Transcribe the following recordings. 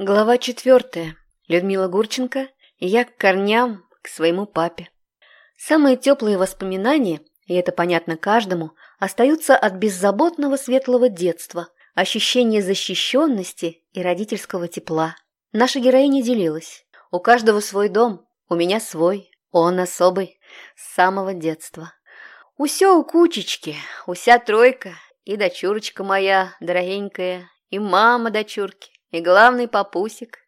Глава четвертая. Людмила Гурченко. Я к корням, к своему папе. Самые теплые воспоминания, и это понятно каждому, остаются от беззаботного светлого детства, ощущения защищенности и родительского тепла. Наша героиня делилась. У каждого свой дом, у меня свой, он особый, с самого детства. Усё у кучечки, уся тройка, и дочурочка моя, дорогенькая, и мама дочурки, и главный папусик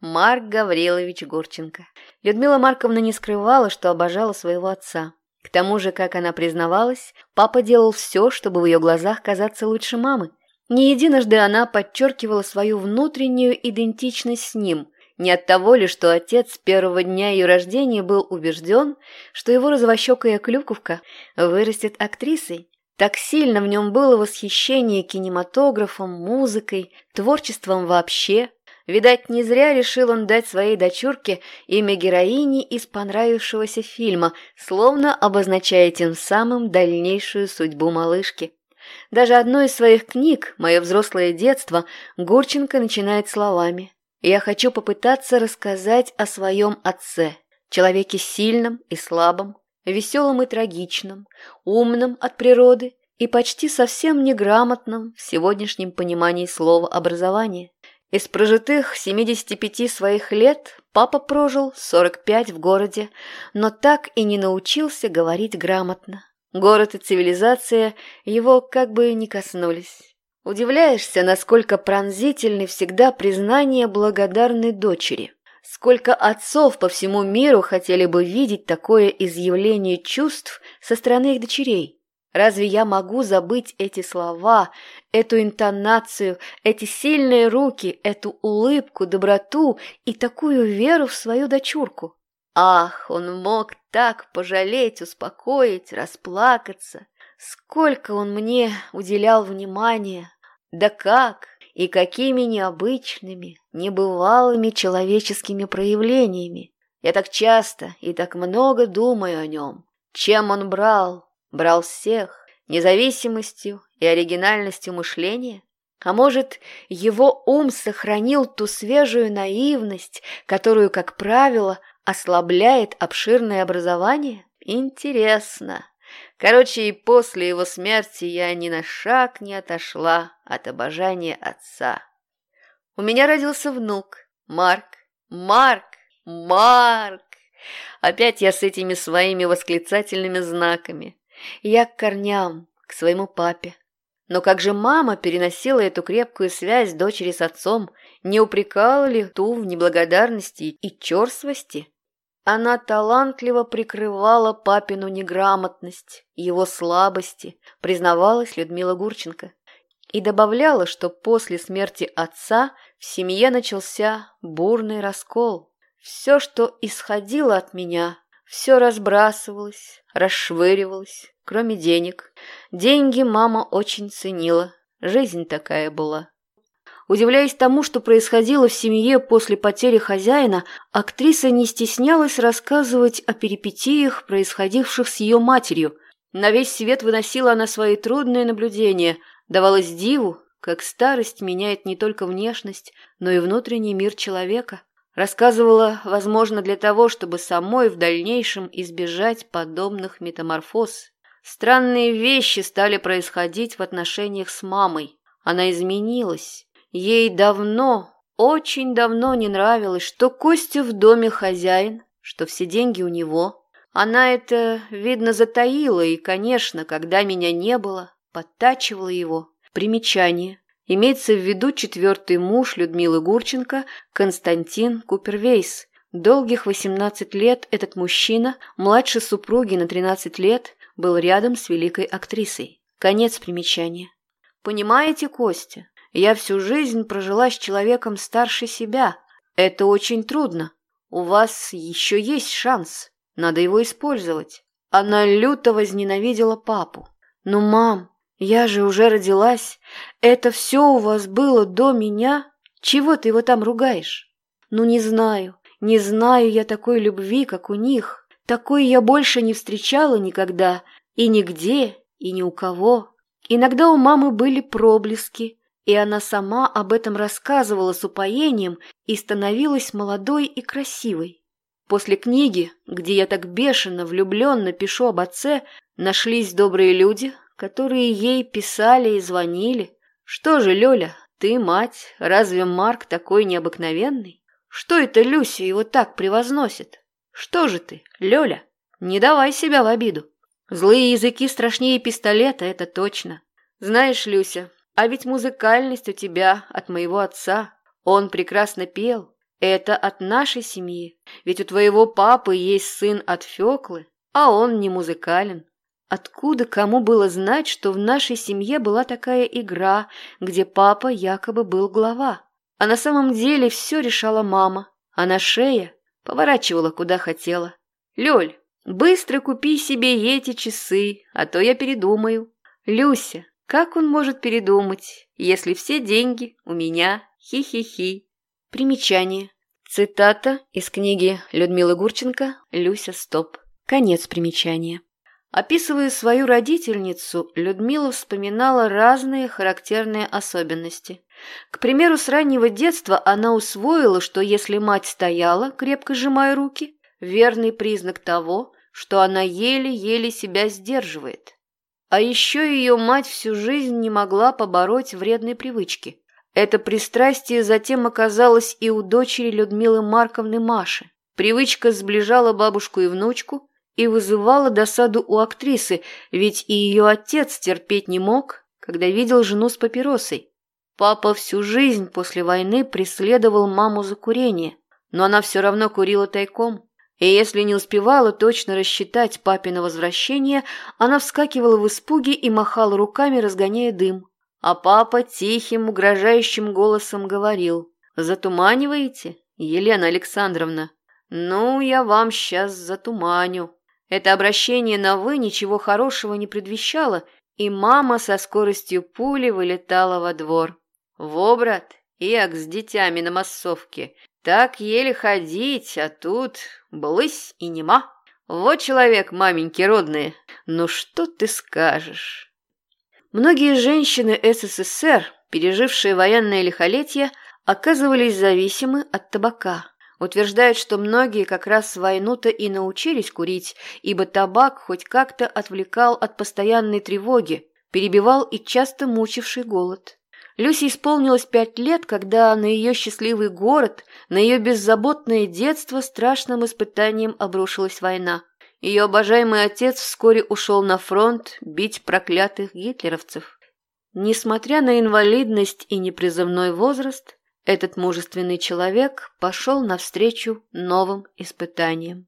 Марк Гаврилович Гурченко. Людмила Марковна не скрывала, что обожала своего отца. К тому же, как она признавалась, папа делал все, чтобы в ее глазах казаться лучше мамы. Не единожды она подчеркивала свою внутреннюю идентичность с ним, не от того ли, что отец с первого дня ее рождения был убежден, что его розовощекая клюковка вырастет актрисой, так сильно в нем было восхищение кинематографом, музыкой, творчеством вообще. Видать, не зря решил он дать своей дочурке имя героини из понравившегося фильма, словно обозначая тем самым дальнейшую судьбу малышки. Даже одной из своих книг «Мое взрослое детство» Гурченко начинает словами «Я хочу попытаться рассказать о своем отце, человеке сильном и слабом, веселым и трагичным, умным от природы и почти совсем неграмотным в сегодняшнем понимании слова образования. Из прожитых 75 своих лет папа прожил 45 в городе, но так и не научился говорить грамотно. Город и цивилизация его как бы не коснулись. Удивляешься, насколько пронзительны всегда признания благодарной дочери. Сколько отцов по всему миру хотели бы видеть такое изъявление чувств со стороны их дочерей? Разве я могу забыть эти слова, эту интонацию, эти сильные руки, эту улыбку, доброту и такую веру в свою дочурку? Ах, он мог так пожалеть, успокоить, расплакаться. Сколько он мне уделял внимания. Да как? И какими необычными, небывалыми человеческими проявлениями. Я так часто и так много думаю о нем. Чем он брал? Брал всех, независимостью и оригинальностью мышления? А может, его ум сохранил ту свежую наивность, которую, как правило, ослабляет обширное образование? Интересно. Короче, и после его смерти я ни на шаг не отошла от обожания отца. У меня родился внук, Марк. Марк! Марк! Опять я с этими своими восклицательными знаками. Я к корням, к своему папе. Но как же мама переносила эту крепкую связь дочери с отцом, не упрекала ли ту в неблагодарности и черствости? Она талантливо прикрывала папину неграмотность, его слабости, признавалась Людмила Гурченко. И добавляла, что после смерти отца в семье начался бурный раскол. Все, что исходило от меня, все разбрасывалось, расшвыривалось, кроме денег. Деньги мама очень ценила, жизнь такая была. Удивляясь тому, что происходило в семье после потери хозяина, актриса не стеснялась рассказывать о перипетиях, происходивших с ее матерью. На весь свет выносила она свои трудные наблюдения, давалась диву, как старость меняет не только внешность, но и внутренний мир человека. Рассказывала, возможно, для того, чтобы самой в дальнейшем избежать подобных метаморфоз. Странные вещи стали происходить в отношениях с мамой. Она изменилась. Ей давно, очень давно не нравилось, что Костя в доме хозяин, что все деньги у него. Она это, видно, затаила и, конечно, когда меня не было, подтачивала его. Примечание. Имеется в виду четвертый муж Людмилы Гурченко, Константин Купервейс. Долгих 18 лет этот мужчина, младше супруги на 13 лет, был рядом с великой актрисой. Конец примечания. Понимаете, Костя, я всю жизнь прожила с человеком старше себя. Это очень трудно. У вас еще есть шанс. Надо его использовать. Она люто возненавидела папу. «Ну, мам, я же уже родилась. Это все у вас было до меня? Чего ты его там ругаешь?» «Ну, не знаю. Не знаю я такой любви, как у них. Такой я больше не встречала никогда. И нигде, и ни у кого. Иногда у мамы были проблески, и она сама об этом рассказывала с упоением и становилась молодой и красивой. После книги, где я так бешено влюбленно пишу об отце, нашлись добрые люди, которые ей писали и звонили. Что же, Лёля, ты мать, разве Марк такой необыкновенный? Что это Люся его так превозносит? Что же ты, Лёля? Не давай себя в обиду. Злые языки страшнее пистолета, это точно. Знаешь, Люся, а ведь музыкальность у тебя от моего отца. Он прекрасно пел. Это от нашей семьи. Ведь у твоего папы есть сын от Феклы, а он не музыкален. Откуда кому было знать, что в нашей семье была такая игра, где папа якобы был глава? А на самом деле все решала мама, а на шее поворачивала куда хотела. «Лёль, быстро купи себе эти часы, а то я передумаю». «Люся, как он может передумать, если все деньги у меня? Хи-хи-хи». Примечание. Цитата из книги Людмилы Гурченко «Люся, стоп». Конец примечания. Описывая свою родительницу, Людмила вспоминала разные характерные особенности. К примеру, с раннего детства она усвоила, что если мать стояла, крепко сжимая руки, верный признак того, что она еле-еле себя сдерживает. А еще ее мать всю жизнь не могла побороть вредные привычки. Это пристрастие затем оказалось и у дочери Людмилы Марковны Маши. Привычка сближала бабушку и внучку, и вызывала досаду у актрисы, ведь и ее отец терпеть не мог, когда видел жену с папиросой. Папа всю жизнь после войны преследовал маму за курение, но она все равно курила тайком. И если не успевала точно рассчитать папино возвращение, она вскакивала в испуге и махала руками, разгоняя дым. А папа тихим, угрожающим голосом говорил «Затуманиваете, Елена Александровна? Ну, я вам сейчас затуманю». Это обращение на «вы» ничего хорошего не предвещало, и мама со скоростью пули вылетала во двор. «Во, брат, як с детьми на массовке. Так еле ходить, а тут блысь и нема. Вот человек, маменьки родные. Ну что ты скажешь?» Многие женщины СССР, пережившие военное лихолетие, оказывались зависимы от табака. Утверждают, что многие как раз в войну-то и научились курить, ибо табак хоть как-то отвлекал от постоянной тревоги, перебивал и часто мучивший голод. Люсе исполнилось пять лет, когда на ее счастливый город, на ее беззаботное детство страшным испытанием обрушилась война. Ее обожаемый отец вскоре ушел на фронт бить проклятых гитлеровцев. Несмотря на инвалидность и непризывной возраст, этот мужественный человек пошел навстречу новым испытаниям.